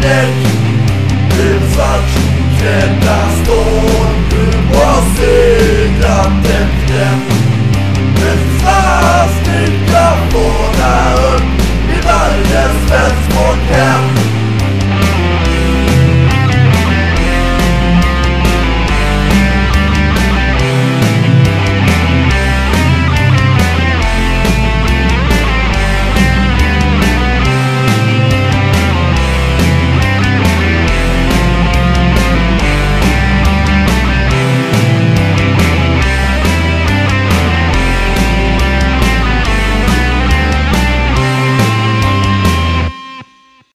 inget näck Du svartklädda står